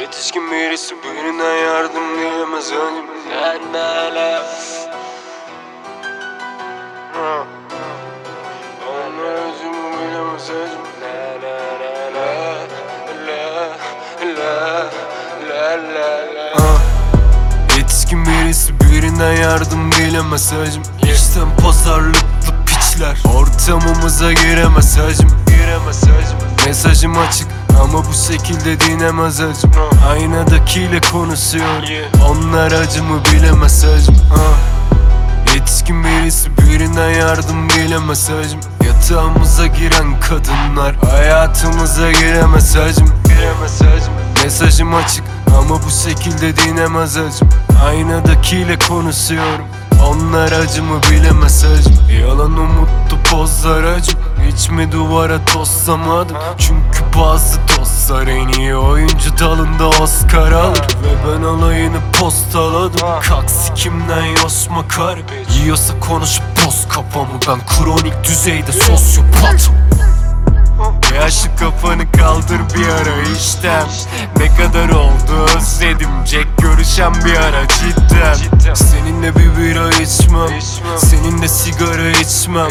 Yetişkin birisi birinden yardım diyemez önce La la la Ha. Ona özümü bilemez özüm La la la la La la la la Yetişkin birisi birinden yardım dilemez hacım İşten pazarlıklı piçler. Ortamımıza giremez hacım Giremez hacım Mesajım açık ama bu şekilde dinemez hacım Aynadakiyle konuşuyor. Onlar acımı bilemez hacım Yetişkin birisi birinden yardım bilemez hacım Yatağımıza giren kadınlar Hayatımıza giremez hacım Giremez hacım Mesajım açık ama bu şekilde dinemez hacım Aynadakiyle konuşuyorum onlar acımı bilemez hacım Yalan umutlu pozlar acım Hiç mi duvara toslamadım Çünkü bazı dostlar en iyi oyuncu dalında Oscar alır. Ve ben alayını postaladım. Kalk sikimden yosma kar Yiyorsa konuş boz kafamı. Ben kronik düzeyde sosyopatım Yaşlı kafanı kaldır bir ara işten. Ne kadar oldu özledim. Jack görüşen bir ara cidden Bira içmem. Seninle sigara içmem.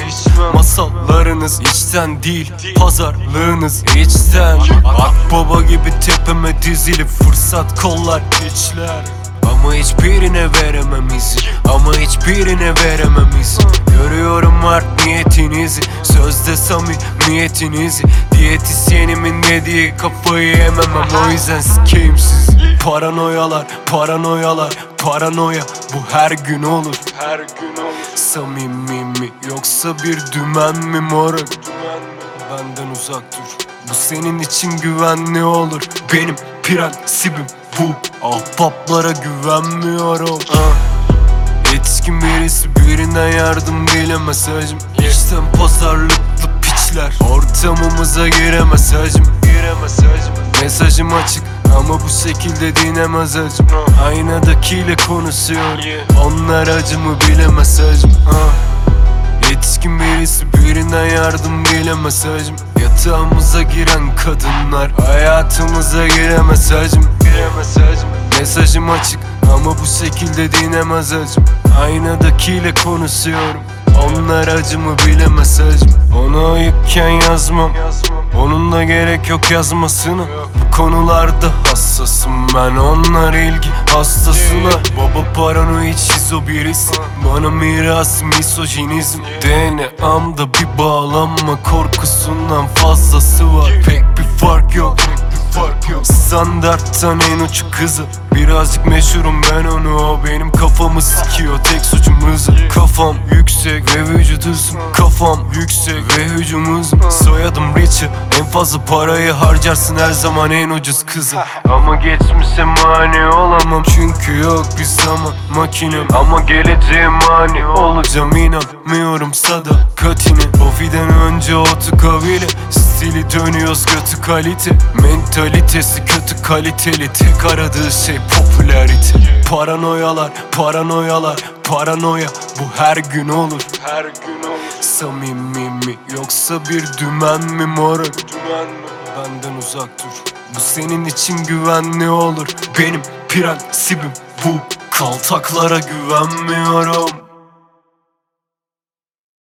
Masallarınız içten değil Pazarlığınız içten. Akbaba gibi tepeme dizili Fırsat kollar içler. Ama hiçbirine veremem izin Ama hiçbirine veremem izin Görüyorum art niyetinizi Sözde samimiyetinizi Diyetisyenimin dediği kafayı yememem. O yüzden sikeyim sizi. Paranoyalar, paranoyalar, paranoya. Bu her gün olur. Her gün olur. Samimi mi yoksa bir dümen mi moruk? Benden uzak dur. Bu senin için güvenli olur. Benim prensibim bu. Ahbaplara güvenmiyorum. Ah. Yetişkin birisi birinden yardım dilemez hacım İşten pazarlıklı piçler Ortamımıza giremez hacım Giremez hacım Mesajım açık ama bu şekilde dinemez hacım Aynadakiyle konuşuyor. Onlar acımı bilemez hacım ah. Yetişkin birisi birinden yardım dilemez hacım Yatağımıza giren kadınlar Hayatımıza giremez hacım Giremez hacım Mesajım açık ama bu şekilde dinemez hacım Aynadakiyle konuşuyorum. Onlar acımı bilemez hacım Ona ayıkken yazmam. Onunla gerek yok yazmasına. Bu konularda hassasım ben. Onlar ilgi hastasına. Baba paranoid şizo birisi. Bana miras misojinizm. DNA'mda bir bağlanma korkusundan fazlası var. Pek bir fark yok fark yok. Standarttan en uç kızı. Birazcık meşhurum ben onu O benim kafamı sikiyor. Tek suçum hızı Kafam yüksek ve vücut hızım. Kafam yüksek ve hücum hızım. Soyadım Richie. En fazla parayı harcarsın her zaman en ucuz kızı. Ama geçmişe mani olamam. Çünkü yok bir zaman makinem. Ama geleceğe mani olacağım inanmıyorum. Sadakatine Ofiden önce otu kavile Stili dönüyoruz kötü kalite. Mentalitesi kötü kaliteli. Tek aradığı şey popülarite Paranoyalar, paranoyalar, paranoya. Bu her gün olur. Her gün olur. Samimi mi yoksa bir dümen mi moruk? Dümen mi? Benden uzak dur. Bu senin için güvenli olur. Benim prensibim bu. Kaltaklara güvenmiyorum